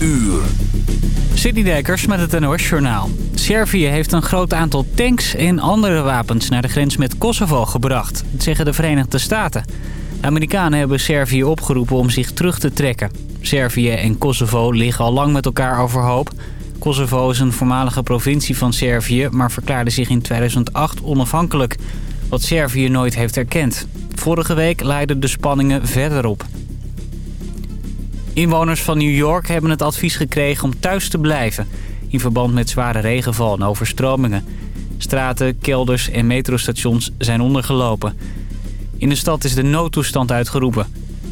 uur. City Dijkers met het NOS Journaal. Servië heeft een groot aantal tanks en andere wapens naar de grens met Kosovo gebracht. Zeggen de Verenigde Staten. De Amerikanen hebben Servië opgeroepen om zich terug te trekken. Servië en Kosovo liggen al lang met elkaar overhoop. Kosovo is een voormalige provincie van Servië, maar verklaarde zich in 2008 onafhankelijk. Wat Servië nooit heeft erkend. Vorige week leidden de spanningen verder op. Inwoners van New York hebben het advies gekregen om thuis te blijven... in verband met zware regenval en overstromingen. Straten, kelders en metrostations zijn ondergelopen. In de stad is de noodtoestand uitgeroepen.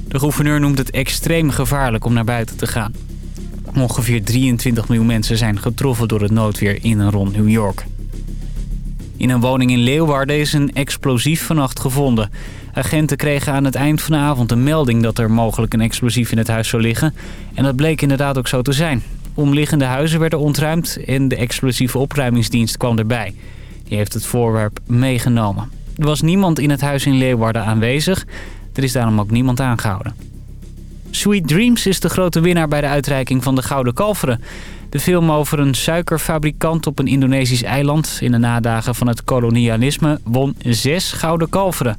De gouverneur noemt het extreem gevaarlijk om naar buiten te gaan. Ongeveer 23 miljoen mensen zijn getroffen door het noodweer in en rond New York. In een woning in Leeuwarden is een explosief vannacht gevonden. Agenten kregen aan het eind van de avond een melding dat er mogelijk een explosief in het huis zou liggen. En dat bleek inderdaad ook zo te zijn. Omliggende huizen werden ontruimd en de explosieve opruimingsdienst kwam erbij. Die heeft het voorwerp meegenomen. Er was niemand in het huis in Leeuwarden aanwezig. Er is daarom ook niemand aangehouden. Sweet Dreams is de grote winnaar bij de uitreiking van de Gouden Kalveren. De film over een suikerfabrikant op een Indonesisch eiland... in de nadagen van het kolonialisme won zes Gouden Kalveren.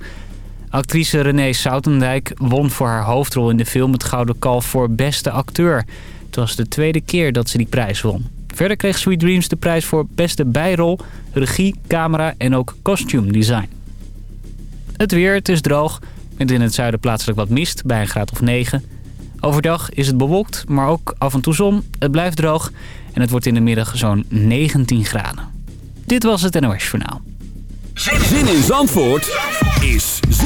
Actrice Renee Soutendijk won voor haar hoofdrol in de film... het Gouden Kalf voor beste acteur. Het was de tweede keer dat ze die prijs won. Verder kreeg Sweet Dreams de prijs voor beste bijrol, regie, camera en ook costume design. Het weer, het is droog, met in het zuiden plaatselijk wat mist bij een graad of 9... Overdag is het bewolkt, maar ook af en toe zon. Het blijft droog en het wordt in de middag zo'n 19 graden. Dit was het NOS Journaal. Zin in Zandvoort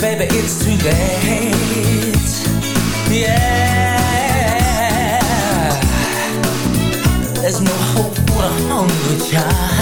Baby it's too late. Yeah. There's no hope for a hungry child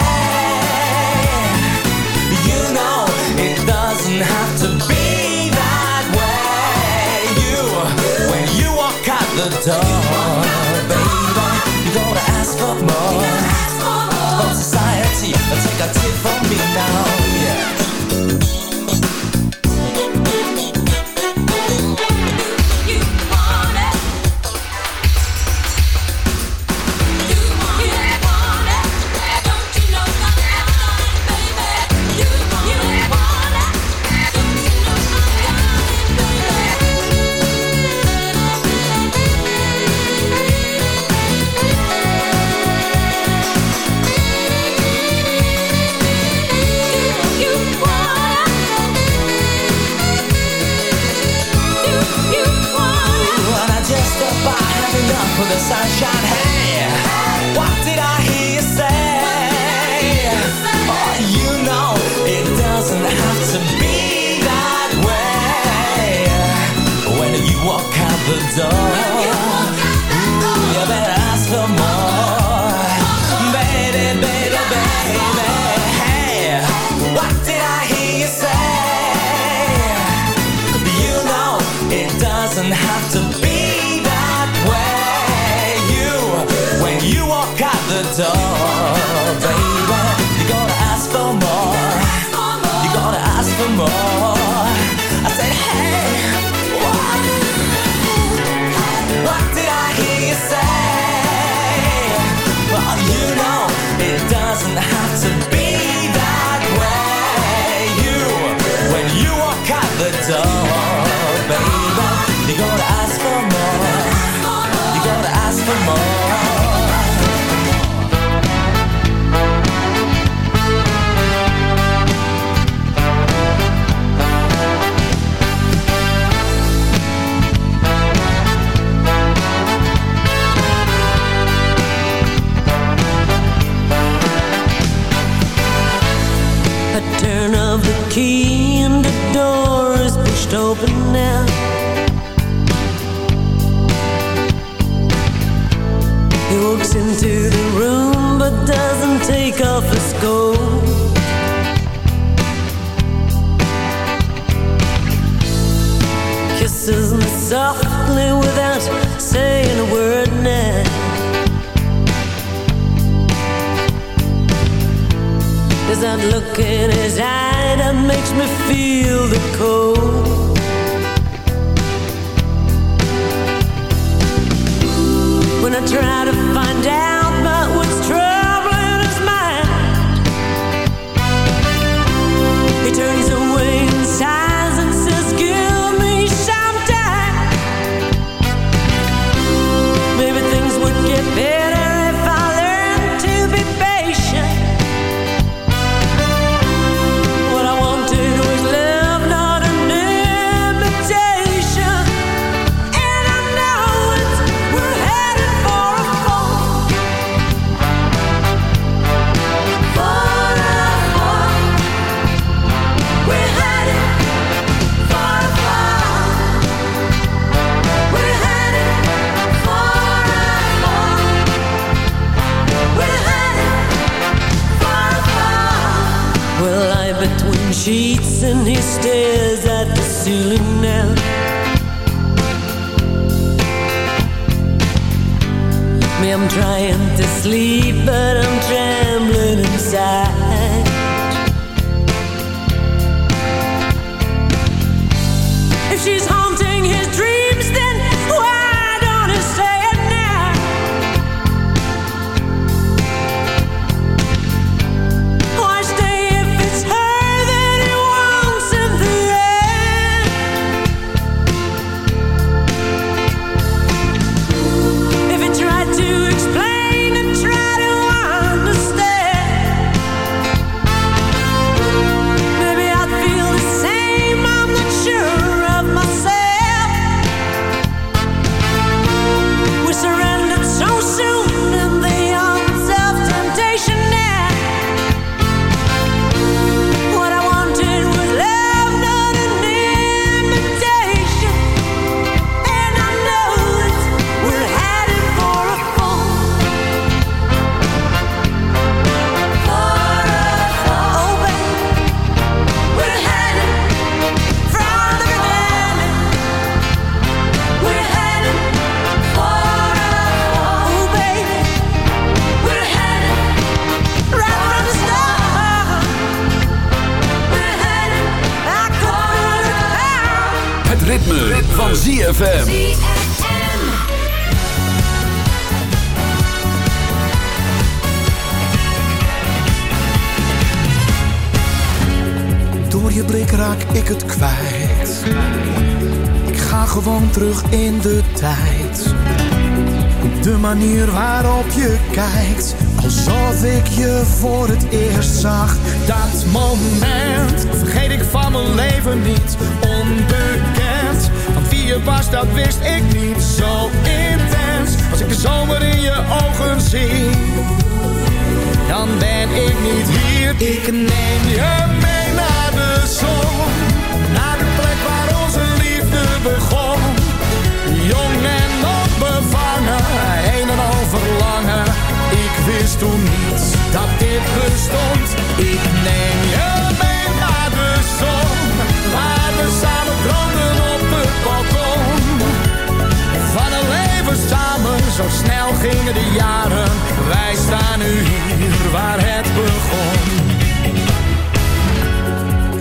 Door, baby, you gotta ask for more from society. Take a tip from me now, sleep, but je blik raak ik het kwijt. Ik ga gewoon terug in de tijd. De manier waarop je kijkt, alsof ik je voor het eerst zag. Dat moment vergeet ik van mijn leven niet. Onbekend, van wie je dat wist ik niet. Zo intens, als ik de zomer in je ogen zie, dan ben ik niet hier. Ik neem je mee naar de plek waar onze liefde begon. Jong en nog bevangen, een en al. Ik wist toen niet dat dit verstond. Ik neem je mee naar de zomer. Waar we samen dropen op het balkon. Van een leven samen, zo snel gingen de jaren. Wij staan nu hier waar het begon.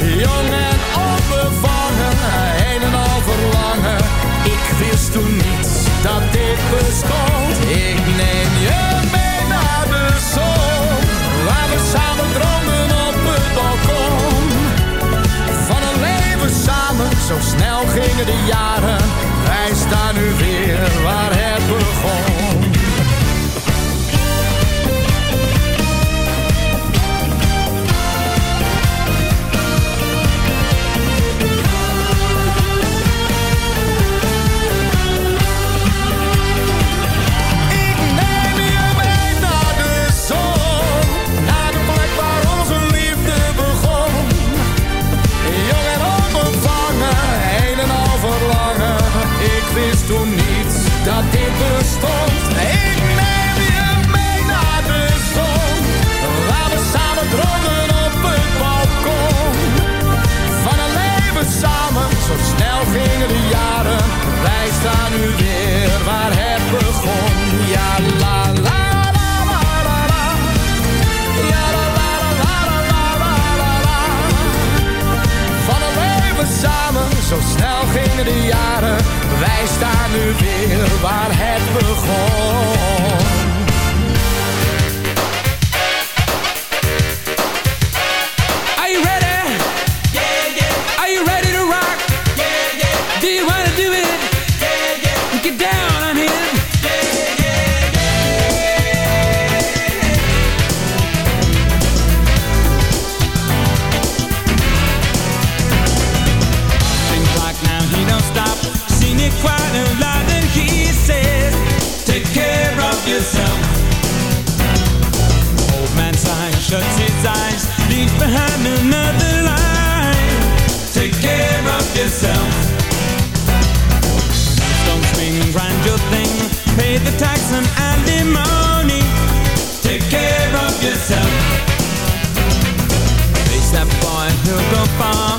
Jong en onbevangen, helemaal en al verlangen. Ik wist toen niet dat dit bestond. some alimony. Take care of yourself. Face that boy he'll go far.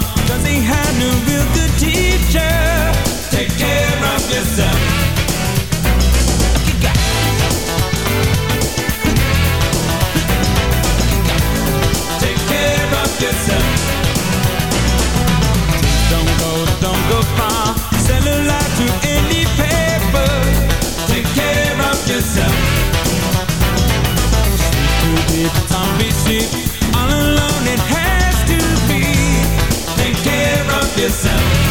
yourself.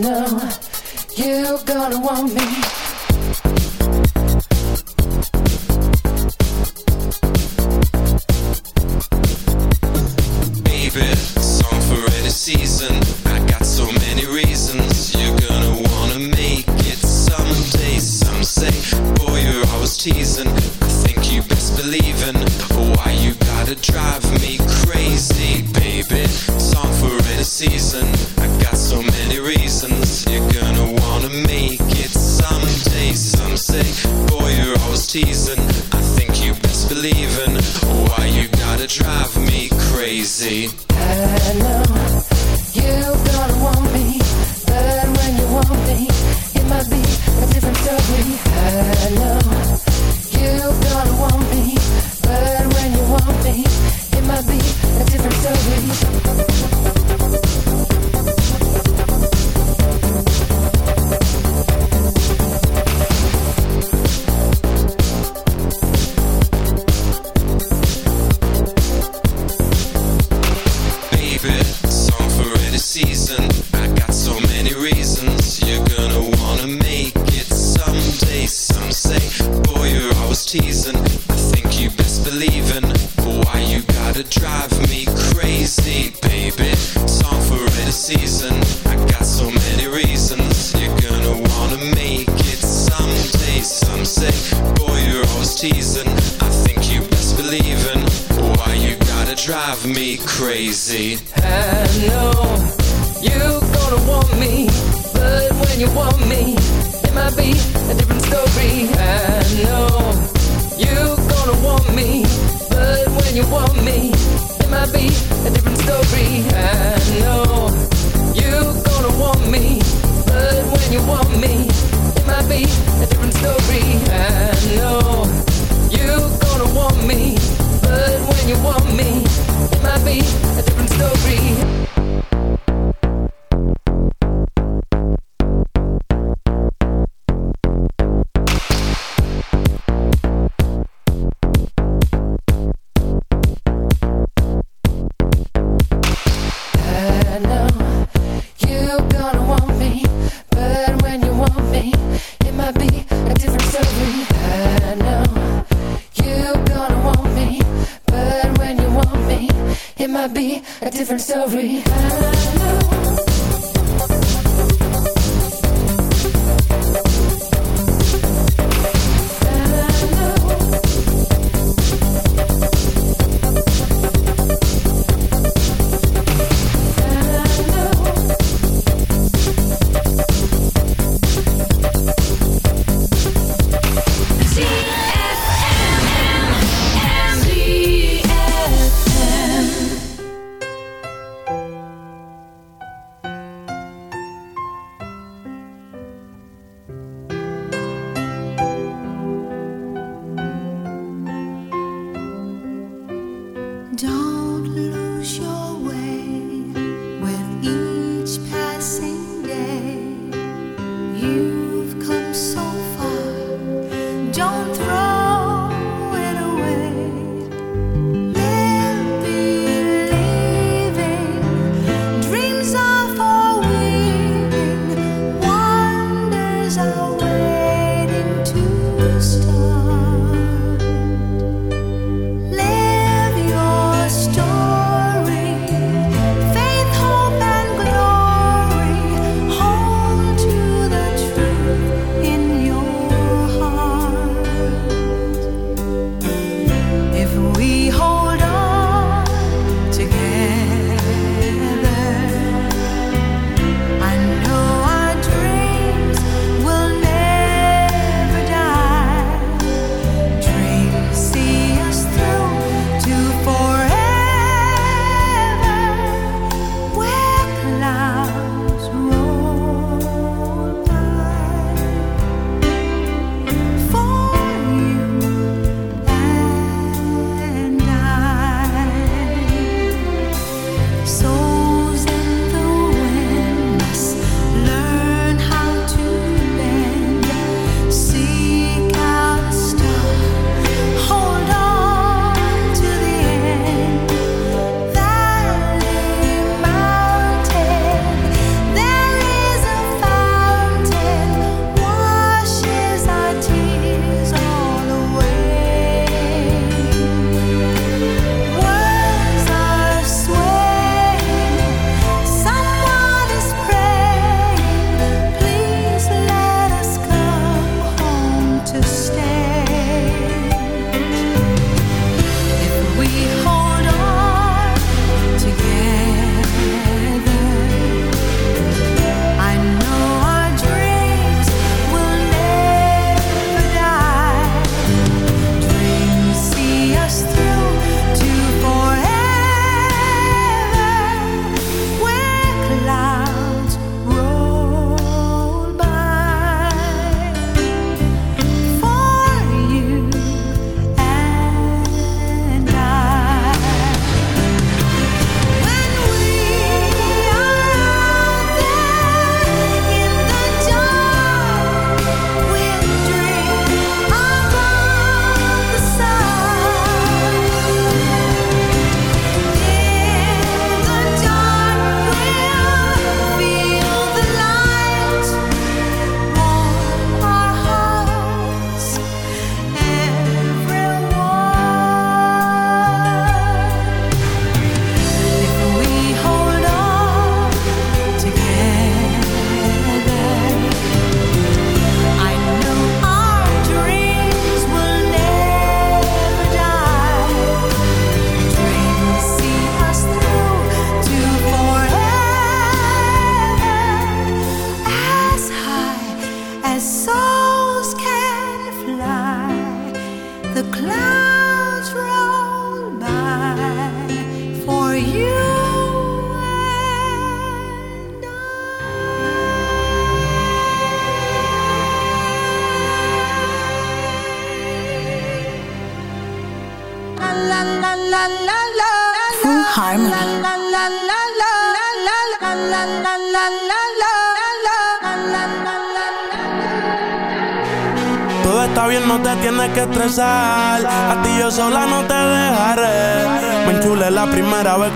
Know you're gonna want me.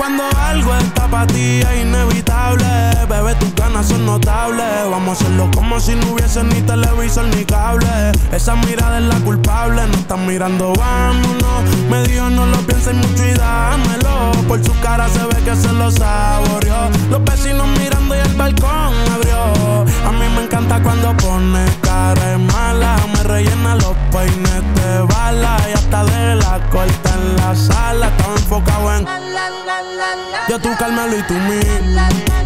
Cuando algo está para ti es inevitable, bebé, tus ganas son notables. Vamos a hacerlo como si no hubiese ni televisor ni cable. Esa mirada es la culpable, no están mirando, vámonos. Me dijo no lo pienses mucho y dámelo. Por su cara se ve que se lo saboreó. Los vecinos mirando y el balcón abrió. A mí me encanta cuando pone cara mala. Me rellena los peines de bala y hasta de la corta yo tú Carmelo y tú mí.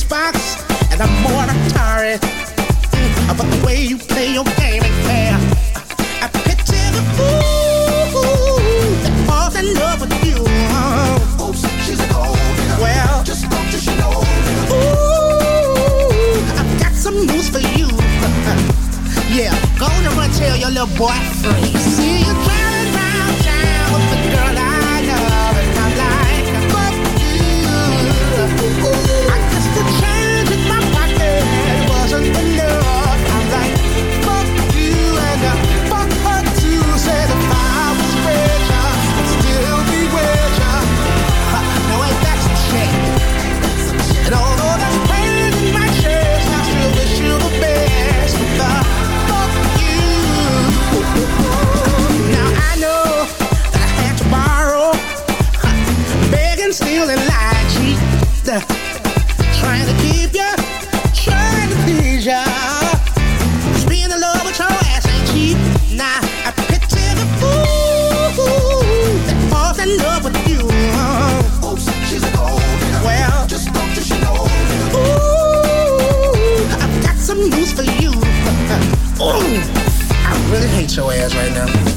Xbox, and I'm more than tired. Mm, but the way you play your game ain't fair. I picture the fool that falls in love with you. Oh, Oops, she's an old. Well, just spoke to she know. Ooh, I've got some news for you. yeah, go on and tell your little boy. See you. and still and cheat. Trying to keep ya, trying to please ya. Just being in love with your ass ain't cheap. Nah, I picture the fool that falls in love with you. Oh, she's a gold. Well, just don't you should know. Ooh, I've got some news for you. Ooh, I really hate your ass right now.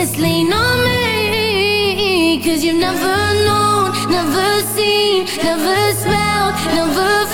just lean on me. Cause you've never known, never seen, never smelled, never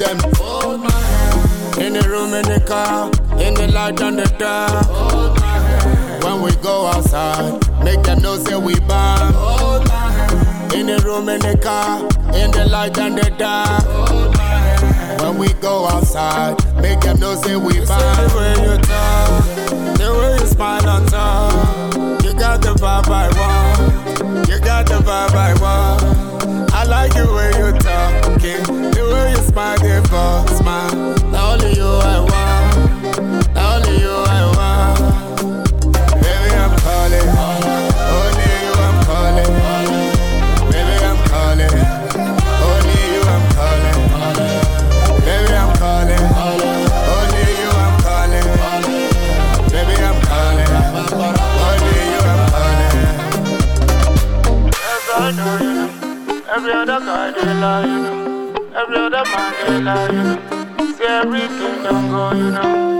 them. Hold my hand. In the room, in the car, in the light and the dark. Hold my hand. When we go outside, make them know say we bomb. Hold my hand. In the room, in the car, in the light and the dark. Hold my hand. When we go outside, make them know say we bomb. The way you talk, the way you smile on top. You got the vibe I want. You got the vibe I want. I like the way you talking, only you I want. Only you I want. Baby, I'm calling. Only you I'm calling. Baby, I'm calling. Only you I'm calling. Baby, I'm calling. Only you I'm calling. I'm you. Every other guy they lie, I blow the Mandela, you know. See everything don't go, you know.